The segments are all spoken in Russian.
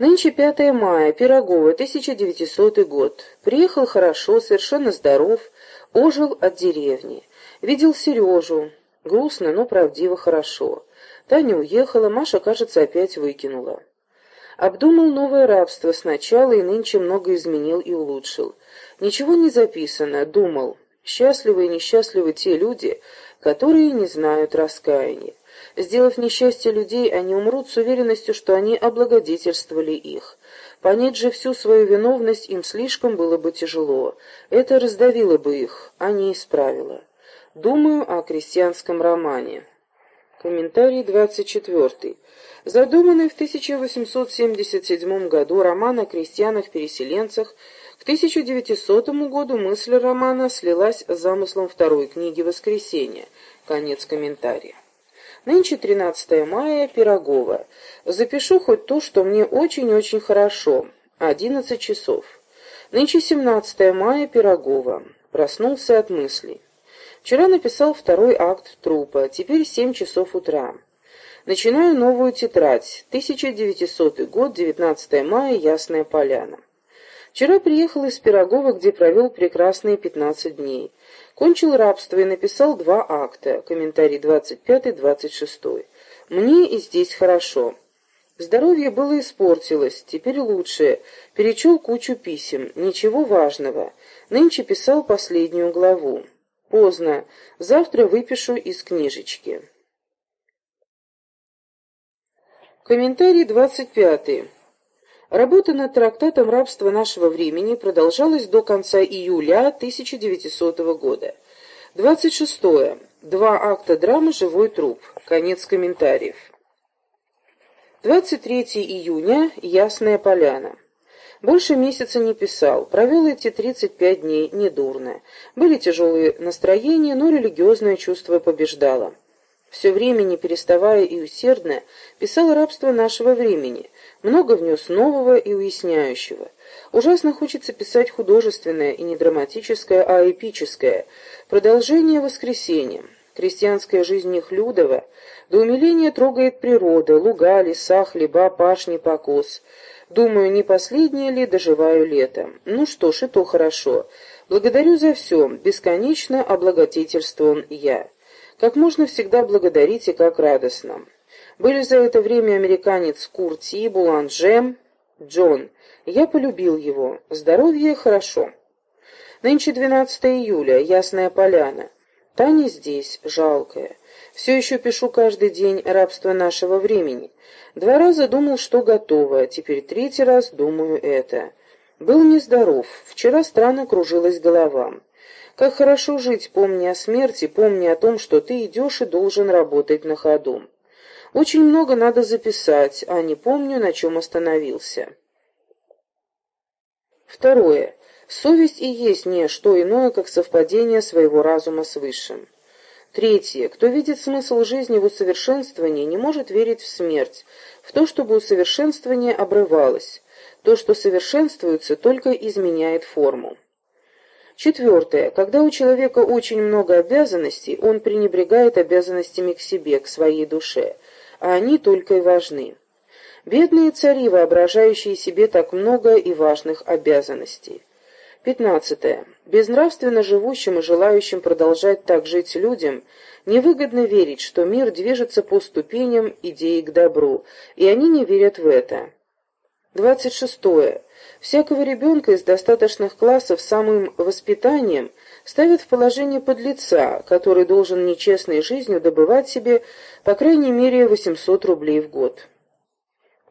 Нынче 5 мая, Пирогова, 1900 год. Приехал хорошо, совершенно здоров, ожил от деревни. Видел Сережу. Грустно, но правдиво хорошо. Таня уехала, Маша, кажется, опять выкинула. Обдумал новое рабство сначала и нынче много изменил и улучшил. Ничего не записано, думал. Счастливы и несчастливы те люди, которые не знают раскаяния. Сделав несчастье людей, они умрут с уверенностью, что они облагодетельствовали их. Понять же всю свою виновность им слишком было бы тяжело. Это раздавило бы их, а не исправило. Думаю о крестьянском романе. Комментарий 24. Задуманный в 1877 году роман о крестьянах-переселенцах, к 1900 году мысль романа слилась с замыслом второй книги «Воскресенье». Конец комментария. Нынче 13 мая, Пирогова. Запишу хоть то, что мне очень-очень хорошо. 11 часов. Нынче 17 мая, Пирогова. Проснулся от мыслей. Вчера написал второй акт трупа, теперь 7 часов утра. Начинаю новую тетрадь. 1900 год, 19 мая, Ясная Поляна. Вчера приехал из Пирогова, где провел прекрасные 15 дней. Кончил рабство и написал два акта, комментарий 25-26. Мне и здесь хорошо. Здоровье было испортилось, теперь лучше. Перечел кучу писем, ничего важного. Нынче писал последнюю главу. Поздно. Завтра выпишу из книжечки. Комментарий 25. Работа над трактатом «Рабство нашего времени» продолжалась до конца июля 1900 года. 26. Два акта драмы «Живой труп». Конец комментариев. 23 июня. Ясная поляна. Больше месяца не писал, провел эти 35 дней недурно. Были тяжелые настроения, но религиозное чувство побеждало. Все время, не переставая и усердно, писал рабство нашего времени, много внес нового и уясняющего. Ужасно хочется писать художественное и не драматическое, а эпическое, продолжение воскресенья. Крестьянская жизнь Нехлюдова до умиления трогает природа, луга, леса, хлеба, пашни, покос. Думаю, не последнее ли доживаю лето. Ну что ж, и то хорошо. Благодарю за все, бесконечно облагодетельствован я. Как можно всегда благодарить и как радостно. Были за это время американец Курти, Буланже, Джон. Я полюбил его. Здоровье хорошо. Нынче 12 июля, Ясная Поляна. Таня здесь, жалкая. Все еще пишу каждый день рабство нашего времени. Два раза думал, что готово, теперь третий раз думаю это. Был нездоров, вчера странно кружилась голова. Как хорошо жить, помни о смерти, помни о том, что ты идешь и должен работать на ходу. Очень много надо записать, а не помню, на чем остановился. Второе. Совесть и есть не что иное, как совпадение своего разума с высшим. Третье. Кто видит смысл жизни в усовершенствовании, не может верить в смерть, в то, чтобы усовершенствование обрывалось. То, что совершенствуется, только изменяет форму. Четвертое. Когда у человека очень много обязанностей, он пренебрегает обязанностями к себе, к своей душе, а они только и важны. Бедные цари, воображающие себе так много и важных обязанностей. Пятнадцатое. Безнравственно живущим и желающим продолжать так жить людям невыгодно верить, что мир движется по ступеням идеи к добру, и они не верят в это. Двадцать шестое. Всякого ребенка из достаточных классов самым воспитанием ставят в положение подлеца, который должен нечестной жизнью добывать себе по крайней мере 800 рублей в год.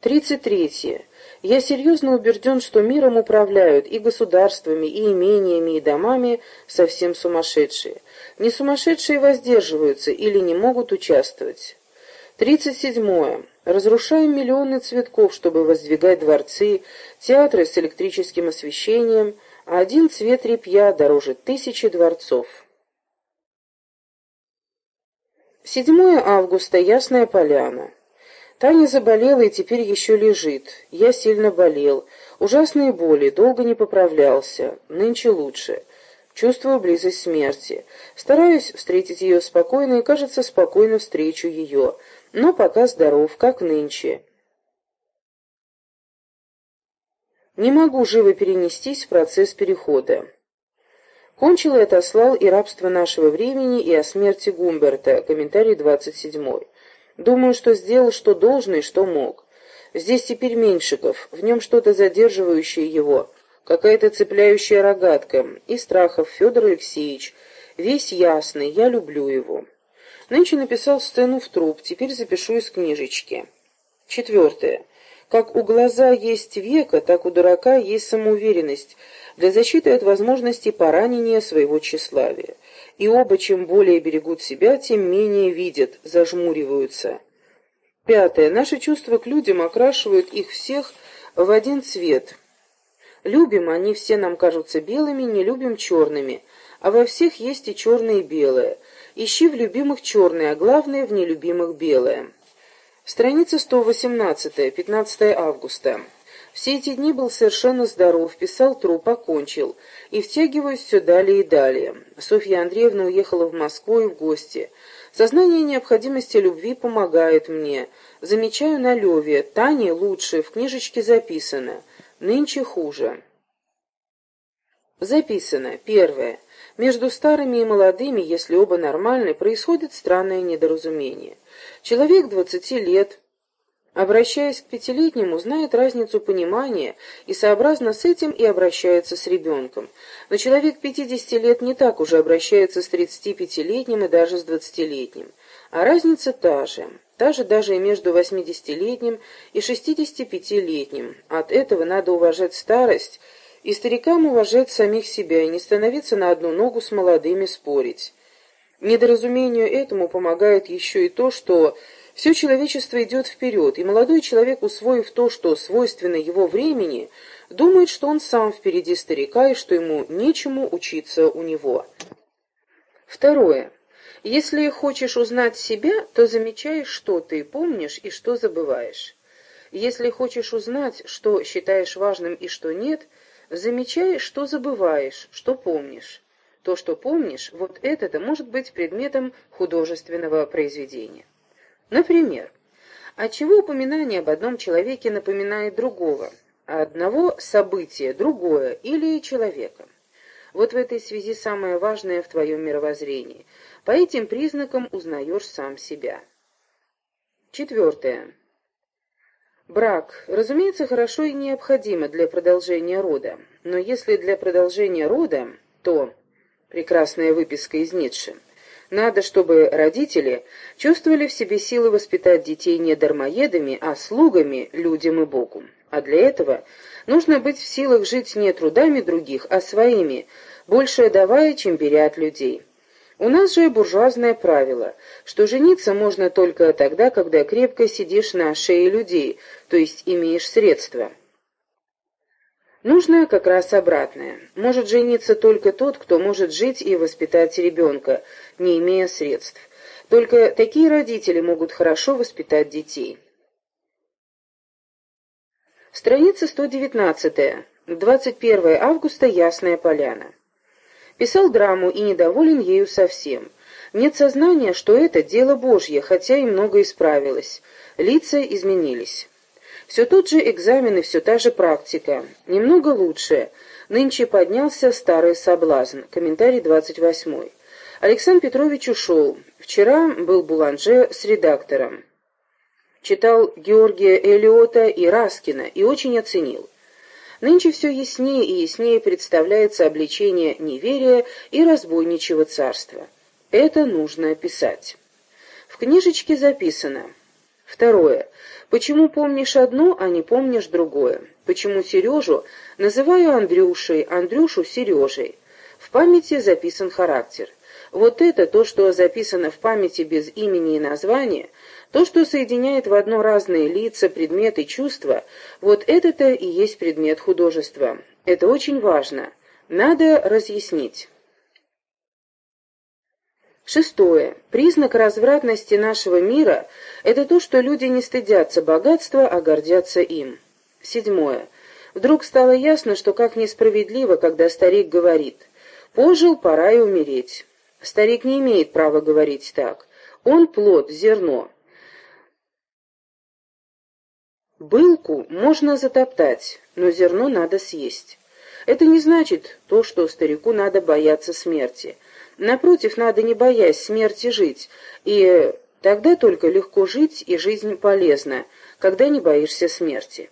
Тридцать третье. Я серьезно убежден, что миром управляют и государствами, и имениями, и домами совсем сумасшедшие. Не сумасшедшие воздерживаются или не могут участвовать. Тридцать седьмое. Разрушаем миллионы цветков, чтобы воздвигать дворцы, театры с электрическим освещением, а один цвет репья дороже тысячи дворцов. 7 августа. Ясная поляна. Таня заболела и теперь еще лежит. Я сильно болел. Ужасные боли, долго не поправлялся. Нынче лучше. Чувствую близость смерти. Стараюсь встретить ее спокойно и, кажется, спокойно встречу ее. Но пока здоров, как нынче. Не могу живо перенестись в процесс перехода. Кончил и отослал и рабство нашего времени, и о смерти Гумберта, комментарий 27. Думаю, что сделал, что должно и что мог. Здесь теперь Меньшиков, в нем что-то задерживающее его, какая-то цепляющая рогатка, и Страхов Федор Алексеевич, весь ясный, я люблю его. Нынче написал сцену в труп, теперь запишу из книжечки. Четвертое. Как у глаза есть века, так у дурака есть самоуверенность для защиты от возможности поранения своего тщеславия. И оба, чем более берегут себя, тем менее видят, зажмуриваются. Пятое. Наши чувства к людям окрашивают их всех в один цвет. Любим, они все нам кажутся белыми, не любим черными, а во всех есть и черное и белое. Ищи в любимых черное, а главное в нелюбимых белое. Страница 118, 15 августа. Все эти дни был совершенно здоров, писал труп, окончил, и втягиваюсь все далее и далее. Софья Андреевна уехала в Москву и в гости. Сознание необходимости любви помогает мне. Замечаю на Леве, Тане лучше, в книжечке записано. Нынче хуже. Записано. Первое. Между старыми и молодыми, если оба нормальны, происходит странное недоразумение. Человек двадцати лет, обращаясь к пятилетнему, знает разницу понимания и сообразно с этим и обращается с ребенком. Но человек пятидесяти лет не так уже обращается с тридцати пятилетним и даже с двадцатилетним. А разница та же. Та же даже и между восьмидесятилетним и шестидесятипятилетним. От этого надо уважать старость и старикам уважать самих себя и не становиться на одну ногу с молодыми спорить. Недоразумению этому помогает еще и то, что все человечество идет вперед, и молодой человек, усвоив то, что свойственно его времени, думает, что он сам впереди старика и что ему нечему учиться у него. Второе. Если хочешь узнать себя, то замечаешь, что ты помнишь и что забываешь. Если хочешь узнать, что считаешь важным и что нет, замечай, что забываешь, что помнишь. То, что помнишь, вот это-то может быть предметом художественного произведения. Например, отчего упоминание об одном человеке напоминает другого, а одного события другое или человека. Вот в этой связи самое важное в твоем мировоззрении. По этим признакам узнаешь сам себя. Четвертое. Брак, разумеется, хорошо и необходимо для продолжения рода, но если для продолжения рода, то Прекрасная выписка из Ницше. Надо, чтобы родители чувствовали в себе силы воспитать детей не дармоедами, а слугами людям и Богу. А для этого нужно быть в силах жить не трудами других, а своими, больше давая, чем беря от людей. У нас же буржуазное правило, что жениться можно только тогда, когда крепко сидишь на шее людей, то есть имеешь средства. Нужно как раз обратное. Может жениться только тот, кто может жить и воспитать ребенка, не имея средств. Только такие родители могут хорошо воспитать детей. Страница 119. 21 августа. Ясная поляна. Писал драму и недоволен ею совсем. Нет сознания, что это дело Божье, хотя и много исправилось. Лица изменились. Все тот же экзамен и все та же практика. Немного лучше. Нынче поднялся старый соблазн. Комментарий 28. Александр Петрович ушел. Вчера был Буланже с редактором. Читал Георгия Элиота и Раскина и очень оценил. Нынче все яснее и яснее представляется обличение неверия и разбойничьего царства. Это нужно описать. В книжечке записано. Второе. Почему помнишь одно, а не помнишь другое? Почему Сережу называю Андрюшей, Андрюшу Сережей? В памяти записан характер. Вот это то, что записано в памяти без имени и названия, то, что соединяет в одно разные лица, предметы, чувства, вот это-то и есть предмет художества. Это очень важно. Надо разъяснить. Шестое. Признак развратности нашего мира – это то, что люди не стыдятся богатства, а гордятся им. Седьмое. Вдруг стало ясно, что как несправедливо, когда старик говорит «пожил, пора и умереть». Старик не имеет права говорить так. Он плод, зерно. Былку можно затоптать, но зерно надо съесть. Это не значит то, что старику надо бояться смерти. Напротив, надо не боясь смерти жить, и тогда только легко жить и жизнь полезна, когда не боишься смерти.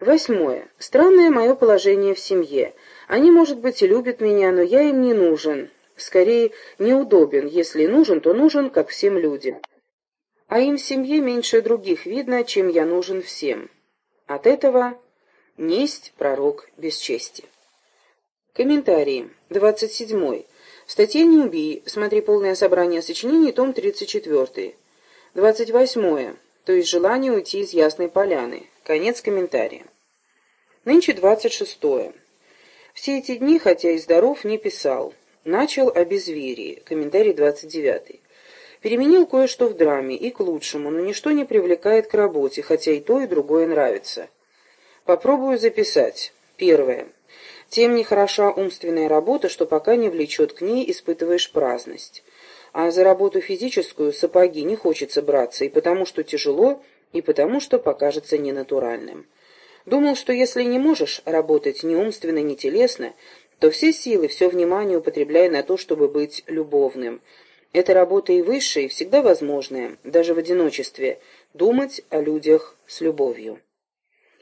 Восьмое. Странное мое положение в семье. Они, может быть, и любят меня, но я им не нужен. Скорее, неудобен. Если нужен, то нужен, как всем людям. А им в семье меньше других видно, чем я нужен всем. От этого несть пророк без чести. Комментарии. 27. В статье «Не убий». Смотри полное собрание сочинений, том 34. 28. То есть желание уйти из Ясной Поляны. Конец комментария. Нынче 26. Все эти дни, хотя и здоров, не писал. Начал о безверии. Комментарий 29. Переменил кое-что в драме, и к лучшему, но ничто не привлекает к работе, хотя и то, и другое нравится. Попробую записать. Первое. Тем не хороша умственная работа, что пока не влечет к ней, испытываешь праздность. А за работу физическую сапоги не хочется браться, и потому что тяжело, и потому что покажется ненатуральным. Думал, что если не можешь работать ни умственно, ни телесно, то все силы, все внимание употребляй на то, чтобы быть любовным. Это работа и высшая, и всегда возможная, даже в одиночестве, думать о людях с любовью.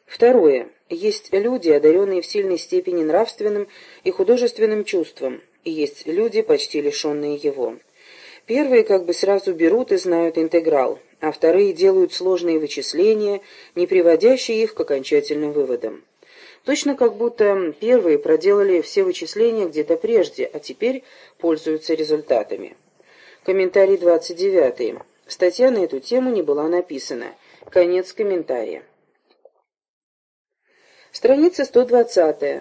Второе. Есть люди, одаренные в сильной степени нравственным и художественным чувством, и есть люди, почти лишенные его. Первые как бы сразу берут и знают интеграл, а вторые делают сложные вычисления, не приводящие их к окончательным выводам. Точно как будто первые проделали все вычисления где-то прежде, а теперь пользуются результатами. Комментарий 29. Статья на эту тему не была написана. Конец комментария. Страница 120.